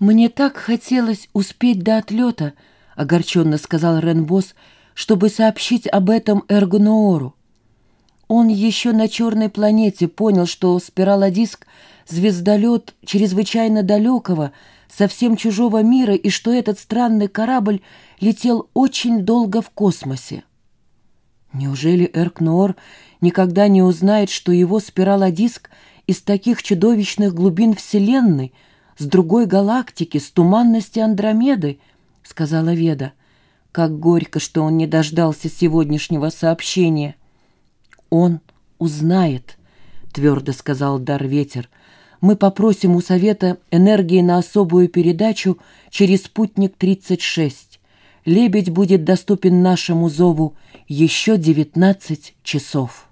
«Мне так хотелось успеть до отлета», — огорченно сказал Ренбос, «чтобы сообщить об этом Эргоноору. Он еще на черной планете понял, что спиралодиск — звездолет чрезвычайно далекого, совсем чужого мира, и что этот странный корабль летел очень долго в космосе. Неужели Эркноор никогда не узнает, что его спиралодиск из таких чудовищных глубин Вселенной — с другой галактики, с туманности Андромеды», — сказала Веда. «Как горько, что он не дождался сегодняшнего сообщения». «Он узнает», — твердо сказал Дар Ветер. «Мы попросим у Совета энергии на особую передачу через спутник 36. Лебедь будет доступен нашему зову еще 19 часов».